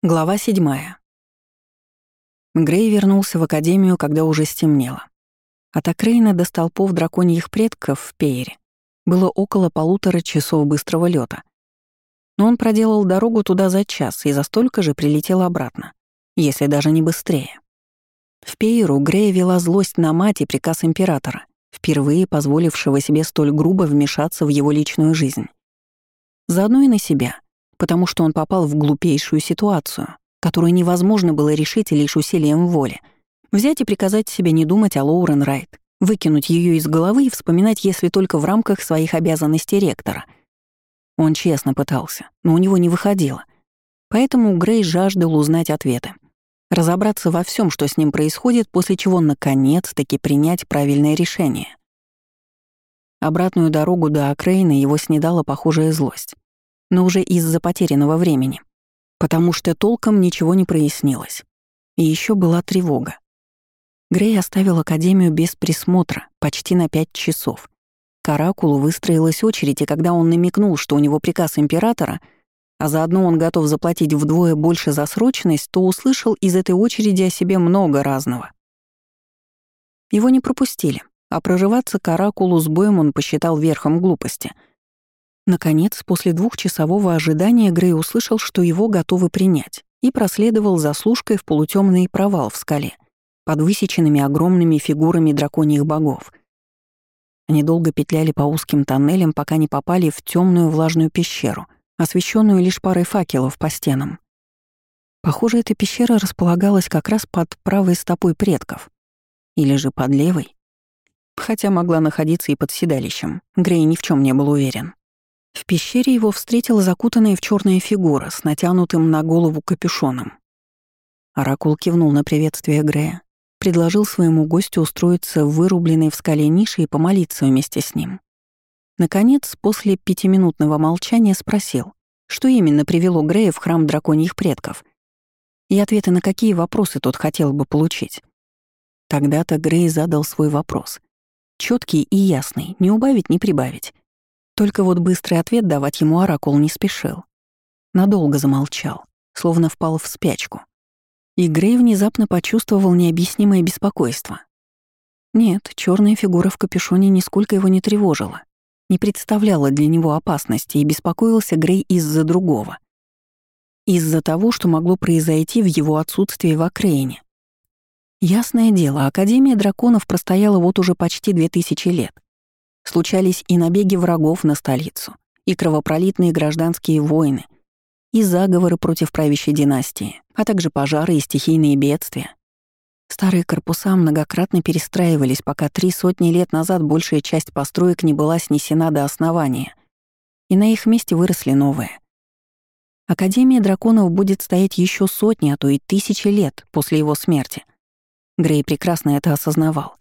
Глава седьмая. Грей вернулся в академию, когда уже стемнело. От Акрейна до столпов драконьих предков в Пейре было около полутора часов быстрого лета. Но он проделал дорогу туда за час и за столько же прилетел обратно, если даже не быстрее. В Пейру Грея вела злость на мать и приказ императора, впервые позволившего себе столь грубо вмешаться в его личную жизнь. Заодно и на себя — потому что он попал в глупейшую ситуацию, которую невозможно было решить лишь усилием воли. Взять и приказать себе не думать о Лоурен Райт, выкинуть ее из головы и вспоминать, если только в рамках своих обязанностей ректора. Он честно пытался, но у него не выходило. Поэтому Грей жаждал узнать ответы. Разобраться во всем, что с ним происходит, после чего наконец-таки принять правильное решение. Обратную дорогу до Акрейна его снедала похожая злость но уже из-за потерянного времени, потому что толком ничего не прояснилось. И еще была тревога. Грей оставил Академию без присмотра почти на пять часов. К Оракулу выстроилась очередь, и когда он намекнул, что у него приказ императора, а заодно он готов заплатить вдвое больше за срочность, то услышал из этой очереди о себе много разного. Его не пропустили, а прорываться к Оракулу с боем он посчитал верхом глупости — Наконец, после двухчасового ожидания Грей услышал, что его готовы принять, и проследовал за служкой в полутемный провал в скале, под высеченными огромными фигурами драконьих богов. Они долго петляли по узким тоннелям, пока не попали в темную влажную пещеру, освещенную лишь парой факелов по стенам. Похоже, эта пещера располагалась как раз под правой стопой предков. Или же под левой. Хотя могла находиться и под седалищем. Грей ни в чем не был уверен. В пещере его встретила закутанная в черная фигура с натянутым на голову капюшоном. Оракул кивнул на приветствие Грея, предложил своему гостю устроиться в вырубленной в скале нише и помолиться вместе с ним. Наконец, после пятиминутного молчания спросил, что именно привело Грея в храм драконьих предков, и ответы на какие вопросы тот хотел бы получить. Тогда-то Грей задал свой вопрос. четкий и ясный, не убавить, не прибавить. Только вот быстрый ответ давать ему оракул не спешил. Надолго замолчал, словно впал в спячку. И Грей внезапно почувствовал необъяснимое беспокойство. Нет, черная фигура в капюшоне нисколько его не тревожила, не представляла для него опасности, и беспокоился Грей из-за другого. Из-за того, что могло произойти в его отсутствии в Акрейне. Ясное дело, Академия драконов простояла вот уже почти две тысячи лет — Случались и набеги врагов на столицу, и кровопролитные гражданские войны, и заговоры против правящей династии, а также пожары и стихийные бедствия. Старые корпуса многократно перестраивались, пока три сотни лет назад большая часть построек не была снесена до основания, и на их месте выросли новые. Академия драконов будет стоять еще сотни, а то и тысячи лет после его смерти. Грей прекрасно это осознавал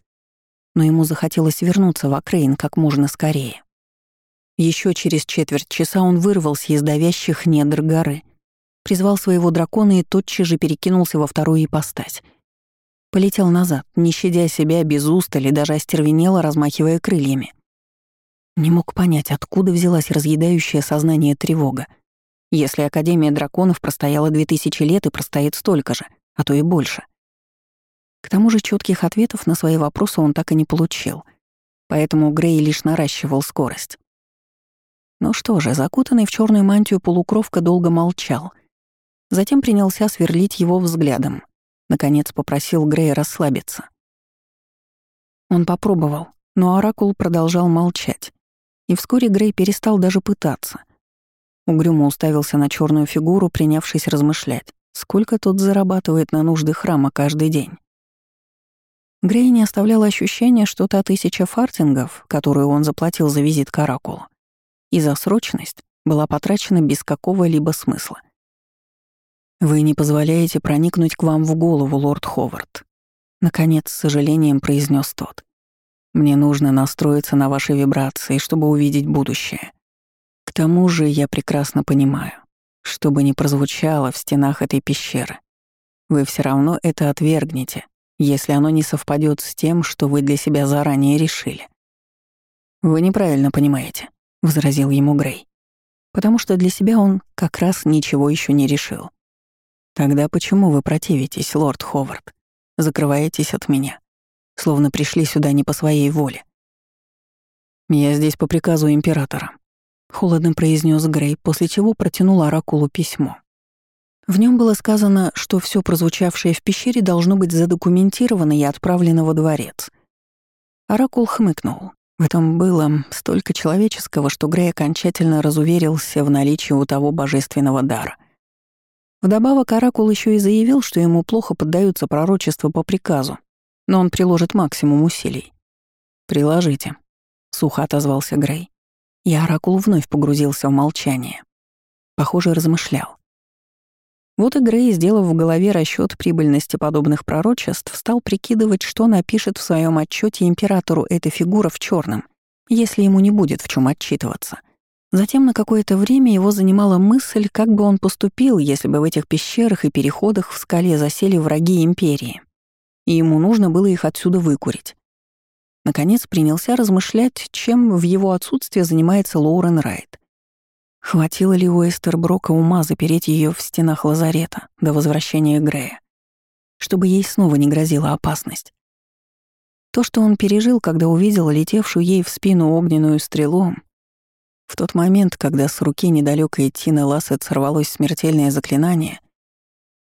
но ему захотелось вернуться в Акрейн как можно скорее. Еще через четверть часа он вырвался из давящих недр горы, призвал своего дракона и тотчас же перекинулся во вторую ипостась. Полетел назад, не щадя себя без устали, даже остервенело, размахивая крыльями. Не мог понять, откуда взялась разъедающая сознание тревога, если Академия драконов простояла две тысячи лет и простоит столько же, а то и больше — к тому же четких ответов на свои вопросы он так и не получил, поэтому Грей лишь наращивал скорость. Ну что же, закутанный в черную мантию полукровка долго молчал. Затем принялся сверлить его взглядом. Наконец попросил Грея расслабиться. Он попробовал, но Оракул продолжал молчать. И вскоре Грей перестал даже пытаться. Угрюмо уставился на черную фигуру, принявшись размышлять, сколько тот зарабатывает на нужды храма каждый день. Грей не оставляло ощущение, что та тысяча фартингов, которую он заплатил за визит к Оракулу, и за срочность была потрачена без какого-либо смысла. «Вы не позволяете проникнуть к вам в голову, лорд Ховард», — наконец с сожалением произнес тот. «Мне нужно настроиться на ваши вибрации, чтобы увидеть будущее. К тому же я прекрасно понимаю, что бы ни прозвучало в стенах этой пещеры, вы все равно это отвергнете, если оно не совпадет с тем, что вы для себя заранее решили. «Вы неправильно понимаете», — возразил ему Грей, потому что для себя он как раз ничего еще не решил. Тогда почему вы противитесь, лорд Ховард? Закрываетесь от меня, словно пришли сюда не по своей воле. Я здесь по приказу императора, холодно произнес Грей, после чего протянул оракулу письмо. В нем было сказано, что все прозвучавшее в пещере должно быть задокументировано и отправлено во дворец. Оракул хмыкнул. В этом было столько человеческого, что Грей окончательно разуверился в наличии у того божественного дара. Вдобавок Оракул еще и заявил, что ему плохо поддаются пророчества по приказу, но он приложит максимум усилий. «Приложите», — сухо отозвался Грей. И Оракул вновь погрузился в молчание. Похоже, размышлял. Вот и Грей, сделав в голове расчет прибыльности подобных пророчеств, стал прикидывать, что напишет в своем отчете императору эта фигура в черном, если ему не будет в чем отчитываться. Затем на какое-то время его занимала мысль, как бы он поступил, если бы в этих пещерах и переходах в скале засели враги империи, и ему нужно было их отсюда выкурить. Наконец принялся размышлять, чем в его отсутствие занимается Лоурен Райт. Хватило ли у Эстер Брока ума запереть ее в стенах лазарета до возвращения Грея, чтобы ей снова не грозила опасность? То, что он пережил, когда увидел летевшую ей в спину огненную стрелу, в тот момент, когда с руки недалекой Тины Лассет сорвалось смертельное заклинание,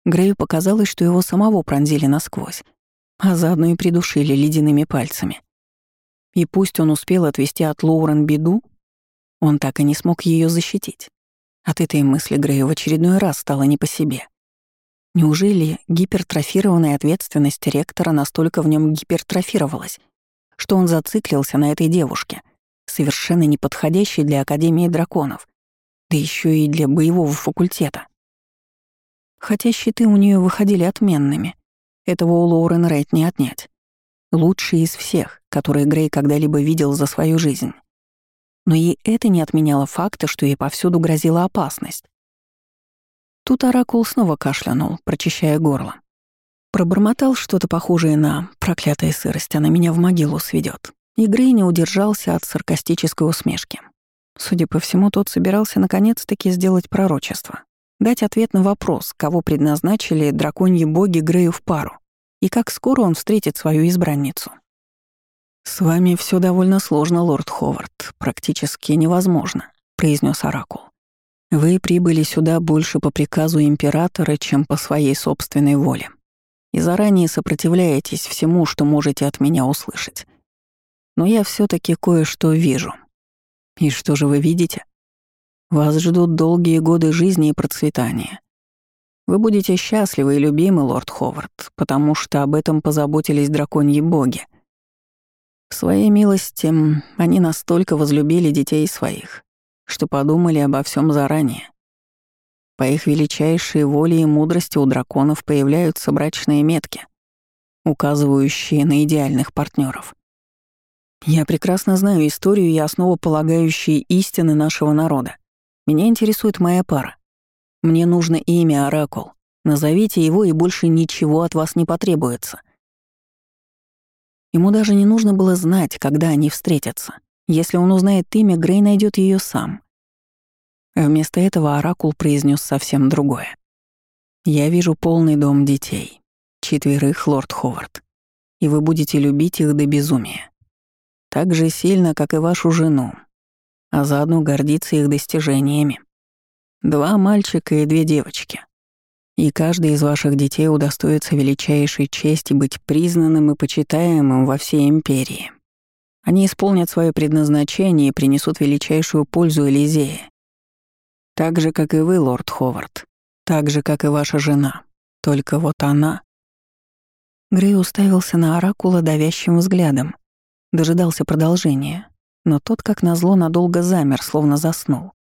Грею показалось, что его самого пронзили насквозь, а заодно и придушили ледяными пальцами. И пусть он успел отвести от Лоурен беду, он так и не смог ее защитить. От этой мысли Грею в очередной раз стало не по себе. Неужели гипертрофированная ответственность ректора настолько в нем гипертрофировалась, что он зациклился на этой девушке, совершенно неподходящей для Академии драконов, да еще и для боевого факультета? Хотя щиты у нее выходили отменными, этого у Лоурен Рейт не отнять. Лучший из всех, которые Грей когда-либо видел за свою жизнь. Но и это не отменяло факта, что ей повсюду грозила опасность. Тут Оракул снова кашлянул, прочищая горло. Пробормотал что-то похожее на «проклятая сырость, она меня в могилу сведет. И Грей не удержался от саркастической усмешки. Судя по всему, тот собирался наконец-таки сделать пророчество. Дать ответ на вопрос, кого предназначили драконьи боги Грею в пару, и как скоро он встретит свою избранницу. «С вами все довольно сложно, лорд Ховард, практически невозможно», — произнес Оракул. «Вы прибыли сюда больше по приказу императора, чем по своей собственной воле, и заранее сопротивляетесь всему, что можете от меня услышать. Но я все таки кое-что вижу. И что же вы видите? Вас ждут долгие годы жизни и процветания. Вы будете счастливы и любимы, лорд Ховард, потому что об этом позаботились драконьи боги» В своей милости они настолько возлюбили детей своих, что подумали обо всем заранее. По их величайшей воле и мудрости у драконов появляются брачные метки, указывающие на идеальных партнеров. Я прекрасно знаю историю и основополагающие истины нашего народа. Меня интересует моя пара. Мне нужно имя Оракул. Назовите его, и больше ничего от вас не потребуется. Ему даже не нужно было знать, когда они встретятся. Если он узнает имя, Грей найдет ее сам. Вместо этого Оракул произнес совсем другое. «Я вижу полный дом детей. Четверых, лорд Ховард. И вы будете любить их до безумия. Так же сильно, как и вашу жену. А заодно гордиться их достижениями. Два мальчика и две девочки. И каждый из ваших детей удостоится величайшей чести быть признанным и почитаемым во всей империи. Они исполнят свое предназначение и принесут величайшую пользу Элизее. Так же, как и вы, лорд Ховард. Так же, как и ваша жена. Только вот она... Грей уставился на Оракула давящим взглядом. Дожидался продолжения, но тот, как назло, надолго замер, словно заснул.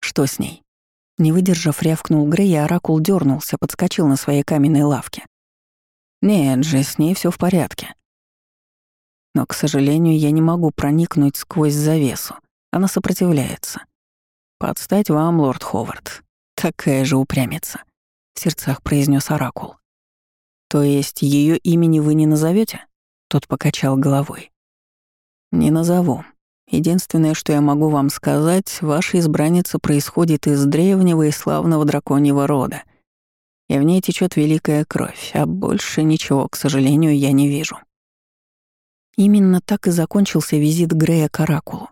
Что с ней? Не выдержав, рявкнул Грей, и Оракул дернулся, подскочил на своей каменной лавке. «Нет же, с ней все в порядке. Но, к сожалению, я не могу проникнуть сквозь завесу. Она сопротивляется. Подстать вам, лорд Ховард. Такая же упрямится», — в сердцах произнес Оракул. «То есть ее имени вы не назовете? Тот покачал головой. «Не назову. Единственное, что я могу вам сказать, ваша избранница происходит из древнего и славного драконьего рода — и в ней течет великая кровь, а больше ничего, к сожалению, я не вижу. Именно так и закончился визит Грея к Оракулу.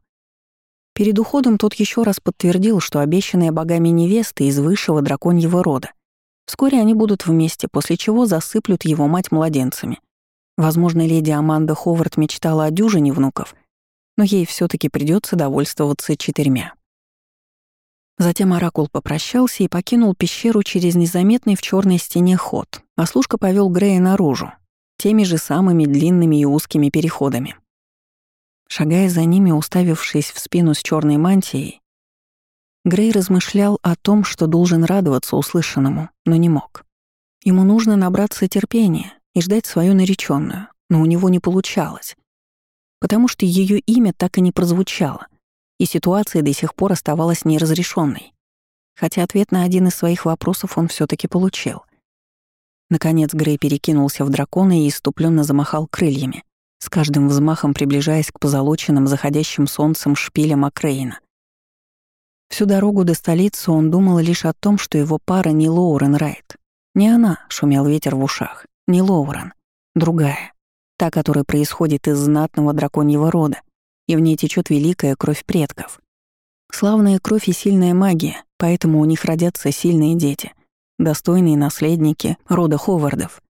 Перед уходом тот еще раз подтвердил, что обещанная богами невеста из высшего драконьего рода. Вскоре они будут вместе, после чего засыплют его мать младенцами. Возможно, леди Аманда Ховард мечтала о дюжине внуков, но ей все таки придется довольствоваться четырьмя. Затем Оракул попрощался и покинул пещеру через незаметный в черной стене ход, а служка повел Грея наружу, теми же самыми длинными и узкими переходами. Шагая за ними, уставившись в спину с черной мантией, Грей размышлял о том, что должен радоваться услышанному, но не мог. Ему нужно набраться терпения и ждать свою нареченную, но у него не получалось, потому что ее имя так и не прозвучало, и ситуация до сих пор оставалась неразрешенной. Хотя ответ на один из своих вопросов он все таки получил. Наконец Грей перекинулся в дракона и иступленно замахал крыльями, с каждым взмахом приближаясь к позолоченным заходящим солнцем шпилям Акрейна. Всю дорогу до столицы он думал лишь о том, что его пара не Лоурен Райт. Не она, шумел ветер в ушах, не Лоурен, другая, та, которая происходит из знатного драконьего рода, и в ней течет великая кровь предков. Славная кровь и сильная магия, поэтому у них родятся сильные дети, достойные наследники рода Ховардов.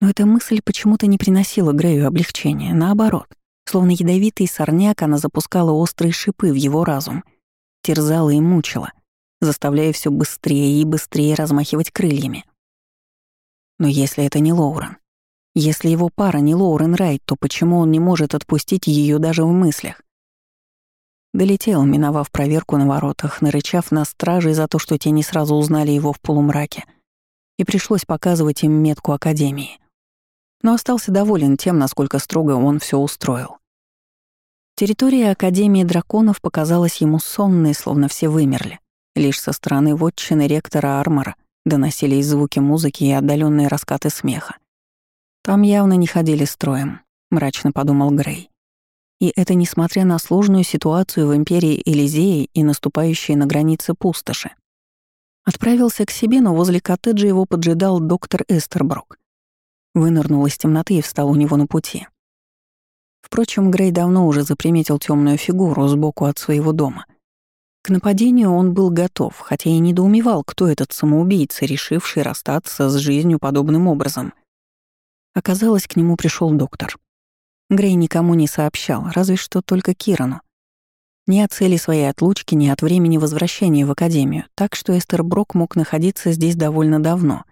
Но эта мысль почему-то не приносила Грею облегчения, наоборот. Словно ядовитый сорняк, она запускала острые шипы в его разум, терзала и мучила, заставляя все быстрее и быстрее размахивать крыльями. Но если это не Лоурен, если его пара не Лоурен Райт, то почему он не может отпустить ее даже в мыслях? Долетел, миновав проверку на воротах, нарычав на стражей за то, что те не сразу узнали его в полумраке, и пришлось показывать им метку Академии. Но остался доволен тем, насколько строго он все устроил. Территория Академии драконов показалась ему сонной, словно все вымерли. Лишь со стороны вотчины ректора Армора доносились звуки музыки и отдаленные раскаты смеха. Там явно не ходили строем, мрачно подумал Грей. И это несмотря на сложную ситуацию в империи Элизеи и наступающие на границе пустоши. Отправился к себе, но возле коттеджа его поджидал доктор Эстерброк. Вынырнул из темноты и встал у него на пути. Впрочем, Грей давно уже заприметил темную фигуру сбоку от своего дома. К нападению он был готов, хотя и недоумевал, кто этот самоубийца, решивший расстаться с жизнью подобным образом — Оказалось, к нему пришел доктор. Грей никому не сообщал, разве что только Кирану. Ни о цели своей отлучки, ни от времени возвращения в Академию, так что Эстер Брок мог находиться здесь довольно давно.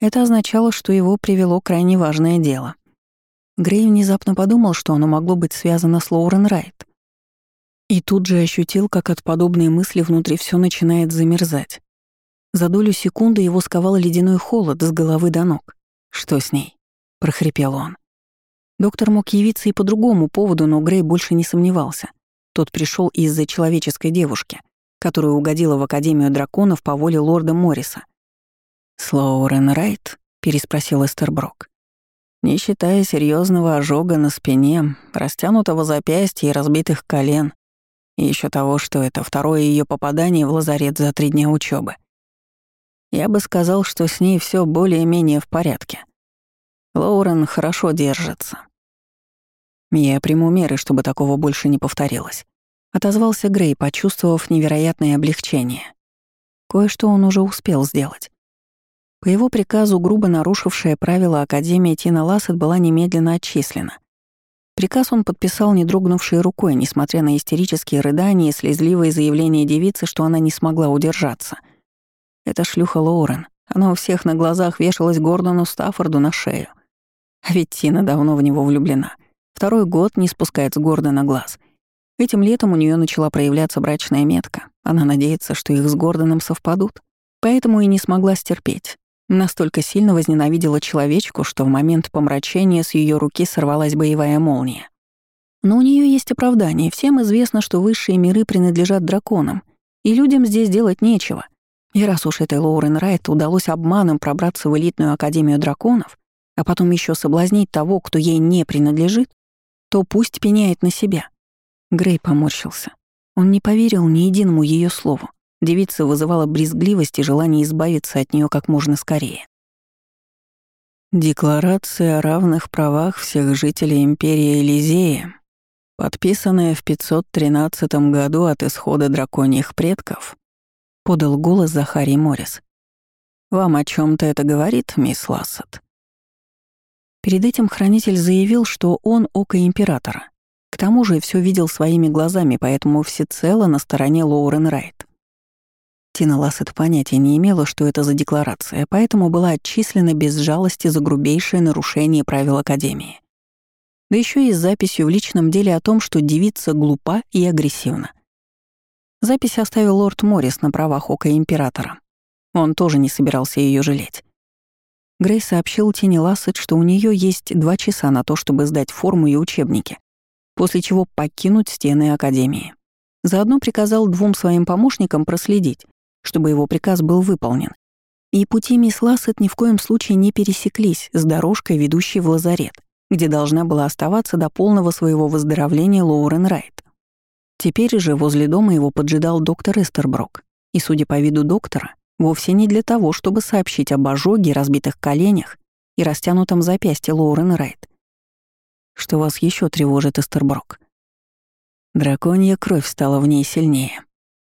Это означало, что его привело крайне важное дело. Грей внезапно подумал, что оно могло быть связано с Лоурен Райт. И тут же ощутил, как от подобной мысли внутри все начинает замерзать. За долю секунды его сковал ледяной холод с головы до ног. Что с ней? Прохрипел он. Доктор мог явиться и по другому поводу, но Грей больше не сомневался. Тот пришел из-за человеческой девушки, которая угодила в Академию драконов по воле лорда Морриса. «Слоурен Райт?» — переспросил Эстер Брок. Не считая серьезного ожога на спине, растянутого запястья и разбитых колен, и еще того, что это второе ее попадание в лазарет за три дня учебы. Я бы сказал, что с ней все более-менее в порядке. Лоурен хорошо держится. Я приму меры, чтобы такого больше не повторилось. Отозвался Грей, почувствовав невероятное облегчение. Кое-что он уже успел сделать. По его приказу, грубо нарушившая правила Академии Тина Лассет была немедленно отчислена. Приказ он подписал не дрогнувшей рукой, несмотря на истерические рыдания и слезливые заявления девицы, что она не смогла удержаться. Это шлюха Лоурен. Она у всех на глазах вешалась Гордону Стаффорду на шею — а ведь Тина давно в него влюблена. Второй год не спускает с Гордона глаз. Этим летом у нее начала проявляться брачная метка. Она надеется, что их с Гордоном совпадут. Поэтому и не смогла стерпеть. Настолько сильно возненавидела человечку, что в момент помрачения с ее руки сорвалась боевая молния. Но у нее есть оправдание. Всем известно, что высшие миры принадлежат драконам, и людям здесь делать нечего. И раз уж этой Лоурен Райт удалось обманом пробраться в элитную академию драконов, а потом еще соблазнить того, кто ей не принадлежит, то пусть пеняет на себя. Грей поморщился. Он не поверил ни единому ее слову, Девица вызывала брезгливость и желание избавиться от нее как можно скорее. Декларация о равных правах всех жителей империи Элизея, подписанная в 513 году от исхода драконьих предков, подал голос Захарий Моррис. «Вам о чем то это говорит, мисс Лассет?» Перед этим хранитель заявил, что он око императора. К тому же все видел своими глазами, поэтому всецело на стороне Лоурен Райт. Тина Лассет понятия не имела, что это за декларация, поэтому была отчислена без жалости за грубейшее нарушение правил Академии. Да еще и с записью в личном деле о том, что девица глупа и агрессивна. Запись оставил лорд Моррис на правах ока императора. Он тоже не собирался ее жалеть. Грей сообщил Тине Лассет, что у нее есть два часа на то, чтобы сдать форму и учебники, после чего покинуть стены Академии. Заодно приказал двум своим помощникам проследить, чтобы его приказ был выполнен. И пути мисс Лассет ни в коем случае не пересеклись с дорожкой, ведущей в лазарет, где должна была оставаться до полного своего выздоровления Лоурен Райт. Теперь же возле дома его поджидал доктор Эстерброк, и, судя по виду доктора, вовсе не для того, чтобы сообщить об ожоге, разбитых коленях и растянутом запястье Лоурен Райт. Что вас еще тревожит, Эстерброк? Драконья кровь стала в ней сильнее,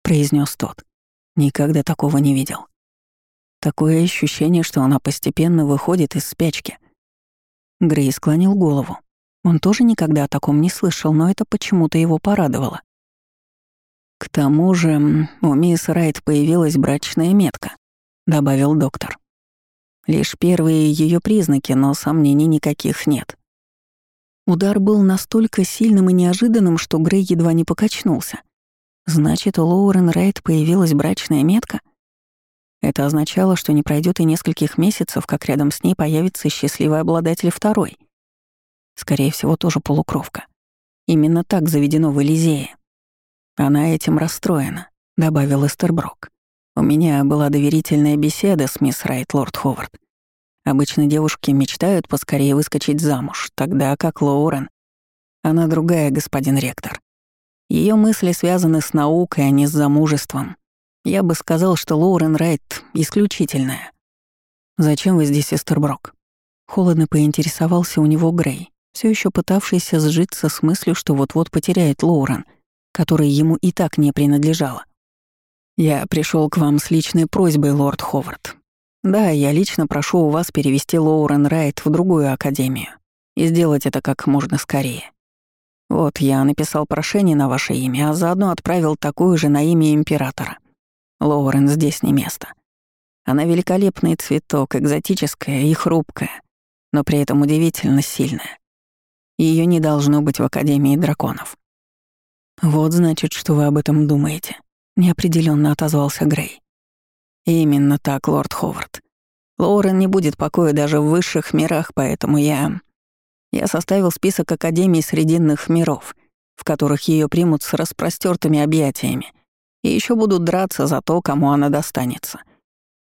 произнес тот. Никогда такого не видел. Такое ощущение, что она постепенно выходит из спячки. Грей склонил голову. Он тоже никогда о таком не слышал, но это почему-то его порадовало. «К тому же у мисс Райт появилась брачная метка», — добавил доктор. «Лишь первые ее признаки, но сомнений никаких нет». Удар был настолько сильным и неожиданным, что Грей едва не покачнулся. Значит, у Лоурен Райт появилась брачная метка? Это означало, что не пройдет и нескольких месяцев, как рядом с ней появится счастливый обладатель второй. Скорее всего, тоже полукровка. Именно так заведено в Элизее. Она этим расстроена, добавил Эстерброк. У меня была доверительная беседа с мисс Райт, лорд Ховард. Обычно девушки мечтают поскорее выскочить замуж, тогда как Лоурен. Она другая, господин ректор. Ее мысли связаны с наукой, а не с замужеством. Я бы сказал, что Лоурен Райт исключительная. «Зачем вы здесь, Эстерброк?» Холодно поинтересовался у него Грей, все еще пытавшийся сжиться с мыслью, что вот-вот потеряет Лоурен — которая ему и так не принадлежала. «Я пришел к вам с личной просьбой, лорд Ховард. Да, я лично прошу у вас перевести Лоурен Райт в другую академию и сделать это как можно скорее. Вот я написал прошение на ваше имя, а заодно отправил такое же на имя императора. Лоурен здесь не место. Она великолепный цветок, экзотическая и хрупкая, но при этом удивительно сильная. Ее не должно быть в Академии драконов. «Вот значит, что вы об этом думаете», — неопределенно отозвался Грей. «Именно так, лорд Ховард. Лоурен не будет покоя даже в высших мирах, поэтому я... Я составил список Академий Срединных миров, в которых ее примут с распростертыми объятиями и еще будут драться за то, кому она достанется.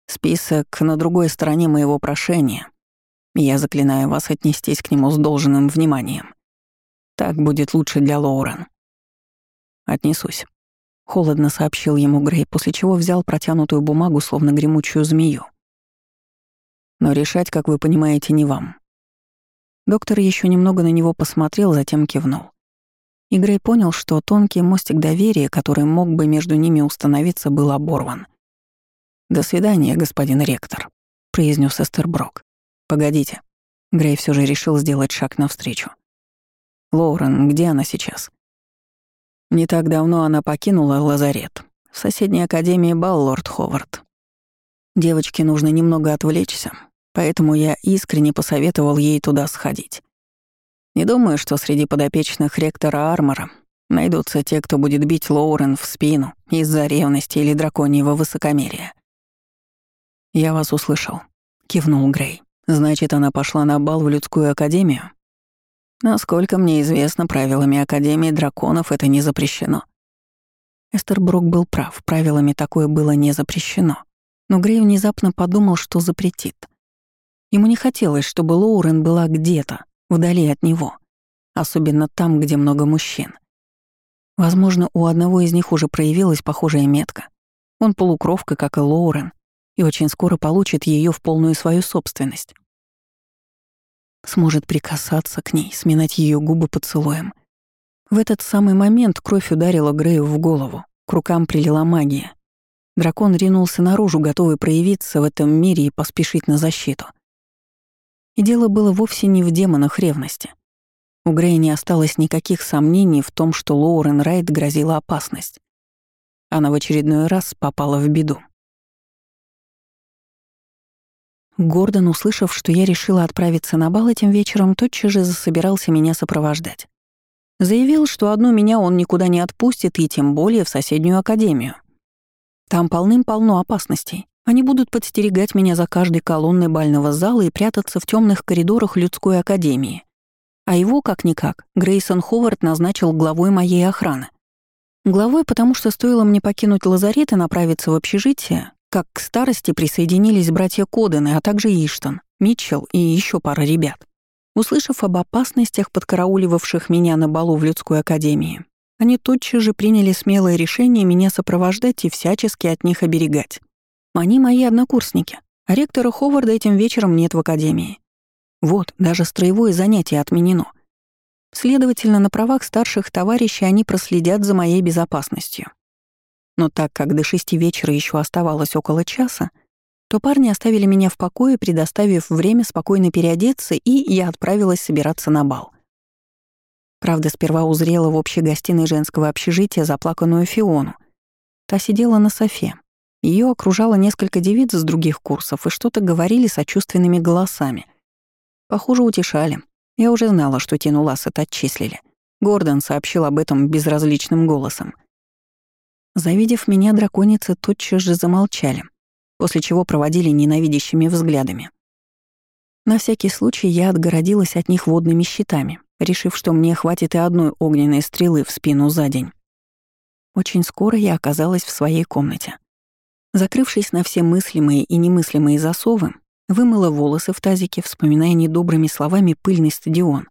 Список на другой стороне моего прошения. Я заклинаю вас отнестись к нему с должным вниманием. Так будет лучше для Лоурен. «Отнесусь», — холодно сообщил ему Грей, после чего взял протянутую бумагу, словно гремучую змею. «Но решать, как вы понимаете, не вам». Доктор еще немного на него посмотрел, затем кивнул. И Грей понял, что тонкий мостик доверия, который мог бы между ними установиться, был оборван. «До свидания, господин ректор», — произнес Эстерброк. «Погодите». Грей все же решил сделать шаг навстречу. «Лоурен, где она сейчас?» Не так давно она покинула лазарет. В соседней академии бал лорд Ховард. Девочке нужно немного отвлечься, поэтому я искренне посоветовал ей туда сходить. Не думаю, что среди подопечных ректора Армора найдутся те, кто будет бить Лоурен в спину из-за ревности или драконьего высокомерия. «Я вас услышал», — кивнул Грей. «Значит, она пошла на бал в людскую академию?» Насколько мне известно, правилами Академии драконов это не запрещено. Эстер Брук был прав, правилами такое было не запрещено. Но Грей внезапно подумал, что запретит. Ему не хотелось, чтобы Лоурен была где-то, вдали от него, особенно там, где много мужчин. Возможно, у одного из них уже проявилась похожая метка. Он полукровка, как и Лоурен, и очень скоро получит ее в полную свою собственность. Сможет прикасаться к ней, сминать ее губы поцелуем. В этот самый момент кровь ударила Грею в голову, к рукам прилила магия. Дракон ринулся наружу, готовый проявиться в этом мире и поспешить на защиту. И дело было вовсе не в демонах ревности. У Грея не осталось никаких сомнений в том, что Лоурен Райт грозила опасность. Она в очередной раз попала в беду. Гордон, услышав, что я решила отправиться на бал этим вечером, тотчас же засобирался меня сопровождать. Заявил, что одну меня он никуда не отпустит, и тем более в соседнюю академию. Там полным-полно опасностей. Они будут подстерегать меня за каждой колонной бального зала и прятаться в темных коридорах людской академии. А его, как-никак, Грейсон Ховард назначил главой моей охраны. Главой, потому что стоило мне покинуть лазарет и направиться в общежитие, как к старости присоединились братья Кодены, а также Иштон, Митчелл и еще пара ребят. Услышав об опасностях, подкарауливавших меня на балу в людской академии, они тотчас же приняли смелое решение меня сопровождать и всячески от них оберегать. Они мои однокурсники, а ректора Ховарда этим вечером нет в академии. Вот, даже строевое занятие отменено. Следовательно, на правах старших товарищей они проследят за моей безопасностью. Но так как до шести вечера еще оставалось около часа, то парни оставили меня в покое, предоставив время спокойно переодеться, и я отправилась собираться на бал. Правда, сперва узрела в общей гостиной женского общежития заплаканную Фиону. Та сидела на софе. Ее окружало несколько девиц с других курсов и что-то говорили сочувственными голосами. Похоже, утешали. Я уже знала, что Тину Лассет отчислили. Гордон сообщил об этом безразличным голосом. Завидев меня, драконицы тотчас же замолчали, после чего проводили ненавидящими взглядами. На всякий случай я отгородилась от них водными щитами, решив, что мне хватит и одной огненной стрелы в спину за день. Очень скоро я оказалась в своей комнате. Закрывшись на все мыслимые и немыслимые засовы, вымыла волосы в тазике, вспоминая недобрыми словами пыльный стадион,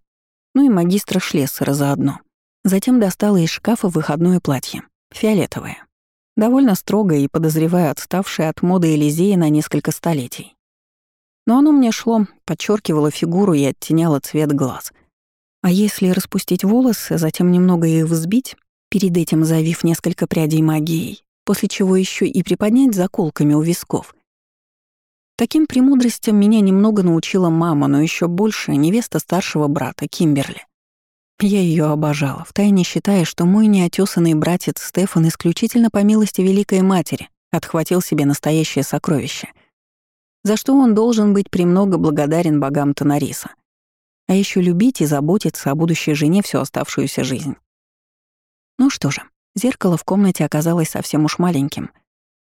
ну и магистра Шлессера заодно. Затем достала из шкафа выходное платье, фиолетовое. Довольно строгое и, подозревая, отставшее от моды Элизея на несколько столетий. Но оно мне шло, подчеркивало фигуру и оттеняло цвет глаз — а если распустить волосы, затем немного их взбить, перед этим завив несколько прядей магией, после чего еще и приподнять заколками у висков? Таким премудростям меня немного научила мама, но еще больше невеста старшего брата, Кимберли. Я ее обожала, втайне считая, что мой неотесанный братец Стефан исключительно по милости Великой Матери отхватил себе настоящее сокровище, за что он должен быть премного благодарен богам Тонариса — а еще любить и заботиться о будущей жене всю оставшуюся жизнь. Ну что же, зеркало в комнате оказалось совсем уж маленьким,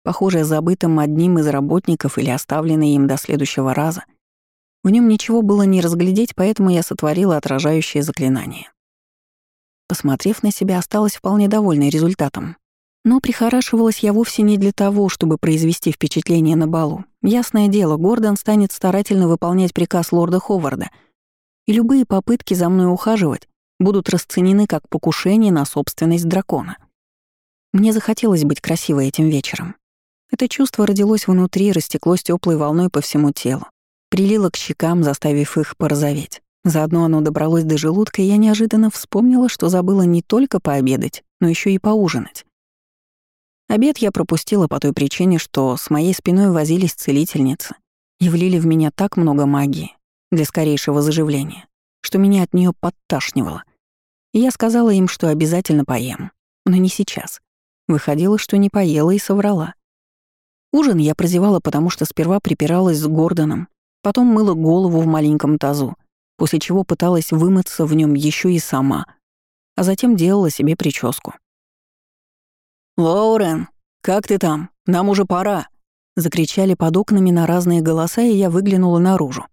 похоже, забытым одним из работников или оставленное им до следующего раза. В нем ничего было не разглядеть, поэтому я сотворила отражающее заклинание. Посмотрев на себя, осталась вполне довольной результатом. Но прихорашивалась я вовсе не для того, чтобы произвести впечатление на балу. Ясное дело, Гордон станет старательно выполнять приказ лорда Ховарда — и любые попытки за мной ухаживать будут расценены как покушение на собственность дракона. Мне захотелось быть красивой этим вечером. Это чувство родилось внутри, растеклось теплой волной по всему телу, прилило к щекам, заставив их порозоветь. Заодно оно добралось до желудка, и я неожиданно вспомнила, что забыла не только пообедать, но еще и поужинать. Обед я пропустила по той причине, что с моей спиной возились целительницы и влили в меня так много магии, для скорейшего заживления, что меня от нее подташнивало. И я сказала им, что обязательно поем. Но не сейчас. Выходило, что не поела и соврала. Ужин я прозевала, потому что сперва припиралась с Гордоном, потом мыла голову в маленьком тазу, после чего пыталась вымыться в нем еще и сама, а затем делала себе прическу. «Лоурен, как ты там? Нам уже пора!» Закричали под окнами на разные голоса, и я выглянула наружу.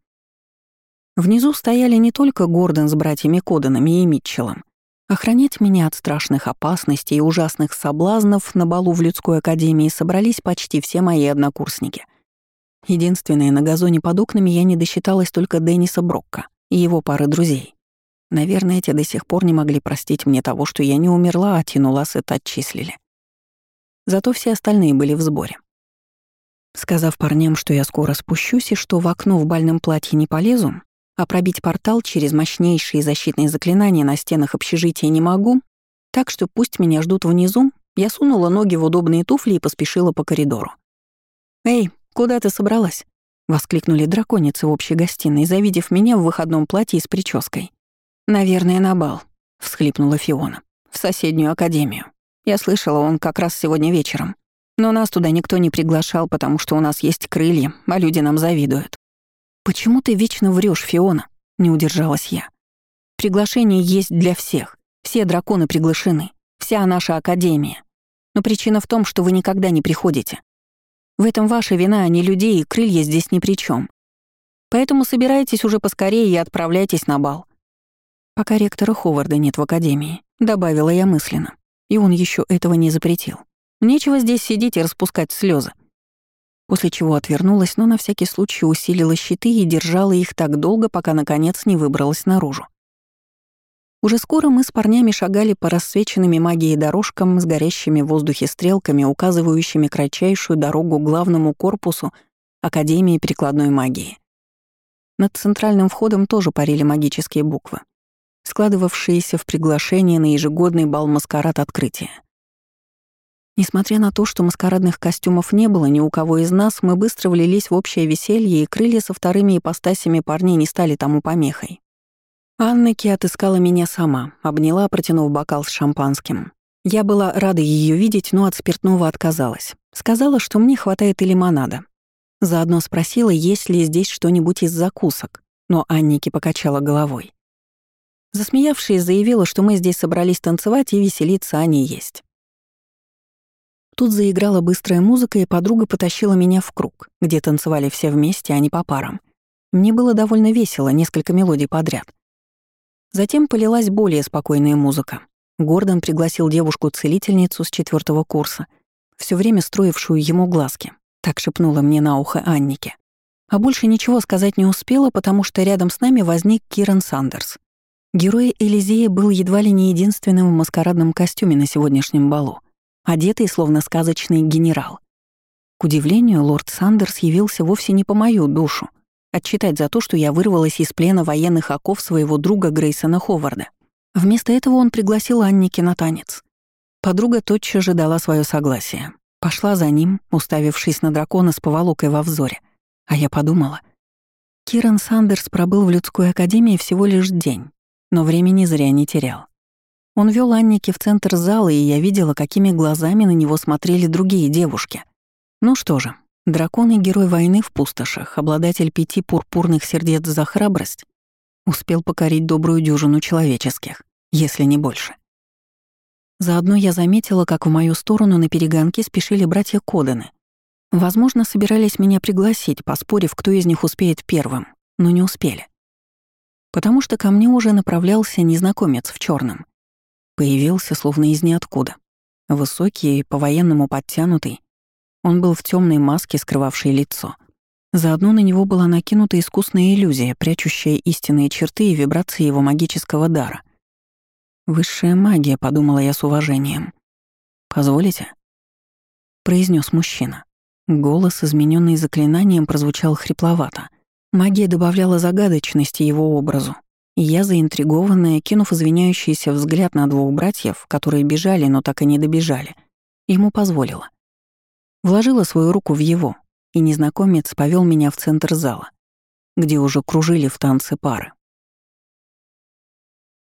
Внизу стояли не только Гордон с братьями Коданами и Митчеллом. Охранять меня от страшных опасностей и ужасных соблазнов на балу в людской академии собрались почти все мои однокурсники. Единственное, на газоне под окнами я не досчиталась только Денниса Брокка и его пары друзей. Наверное, эти до сих пор не могли простить мне того, что я не умерла, а Тину Лассет отчислили. зато все остальные были в сборе. Сказав парням, что я скоро спущусь и что в окно в бальном платье не полезу, а пробить портал через мощнейшие защитные заклинания на стенах общежития не могу, так что пусть меня ждут внизу, я сунула ноги в удобные туфли и поспешила по коридору. «Эй, куда ты собралась?» — воскликнули драконицы в общей гостиной, завидев меня в выходном платье с прической. «Наверное, на бал», — всхлипнула Фиона. «В соседнюю академию. Я слышала, он как раз сегодня вечером. Но нас туда никто не приглашал, потому что у нас есть крылья, а люди нам завидуют». «Почему ты вечно врешь, Фиона?» — не удержалась я. «Приглашение есть для всех. Все драконы приглашены. Вся наша академия. Но причина в том, что вы никогда не приходите. В этом ваша вина, а не людей, и крылья здесь ни при чем. Поэтому собирайтесь уже поскорее и отправляйтесь на бал. Пока ректора Ховарда нет в академии, добавила я мысленно. И он еще этого не запретил. Нечего здесь сидеть и распускать слезы. После чего отвернулась, но на всякий случай усилила щиты и держала их так долго, пока наконец не выбралась наружу. Уже скоро мы с парнями шагали по рассвеченными магией дорожкам с горящими в воздухе стрелками, указывающими кратчайшую дорогу к главному корпусу Академии прикладной магии. Над центральным входом тоже парили магические буквы, складывавшиеся в приглашение на ежегодный бал-маскарад открытия. Несмотря на то, что маскарадных костюмов не было ни у кого из нас, мы быстро влились в общее веселье, и крылья со вторыми ипостасями парней не стали тому помехой. Аннеки отыскала меня сама, обняла, протянув бокал с шампанским. Я была рада ее видеть, но от спиртного отказалась. Сказала, что мне хватает и лимонада. Заодно спросила, есть ли здесь что-нибудь из закусок, но Анники покачала головой. Засмеявшись, заявила, что мы здесь собрались танцевать и веселиться, а не есть. Тут заиграла быстрая музыка, и подруга потащила меня в круг, где танцевали все вместе, а не по парам. Мне было довольно весело, несколько мелодий подряд — Затем полилась более спокойная музыка. Гордон пригласил девушку-целительницу с четвертого курса, все время строившую ему глазки. Так шепнула мне на ухо Аннике. А больше ничего сказать не успела, потому что рядом с нами возник Киран Сандерс. Герой Элизея был едва ли не единственным в маскарадном костюме на сегодняшнем балу, одетый словно сказочный генерал. К удивлению, лорд Сандерс явился вовсе не по мою душу, отчитать за то, что я вырвалась из плена военных оков своего друга Грейсона Ховарда. Вместо этого он пригласил Анники на танец. Подруга тотчас же дала свое согласие. Пошла за ним, уставившись на дракона с поволокой во взоре. А я подумала. Киран Сандерс пробыл в людской академии всего лишь день, но времени зря не терял. Он вел Анники в центр зала, и я видела, какими глазами на него смотрели другие девушки. Ну что же, Дракон и герой войны в пустошах, обладатель пяти пурпурных сердец за храбрость, успел покорить добрую дюжину человеческих, если не больше. Заодно я заметила, как в мою сторону на перегонке спешили братья Кодены. Возможно, собирались меня пригласить, поспорив, кто из них успеет первым, но не успели. Потому что ко мне уже направлялся незнакомец в черном. Появился словно из ниоткуда. Высокий, по-военному подтянутый, он был в темной маске, скрывавшей лицо. Заодно на него была накинута искусная иллюзия, прячущая истинные черты и вибрации его магического дара. «Высшая магия», — подумала я с уважением. «Позволите?» — произнес мужчина. Голос, измененный заклинанием, прозвучал хрипловато. Магия добавляла загадочности его образу. И я, заинтригованная, кинув извиняющийся взгляд на двух братьев, которые бежали, но так и не добежали, ему позволила. Вложила свою руку в его, и незнакомец повел меня в центр зала, где уже кружили в танце пары.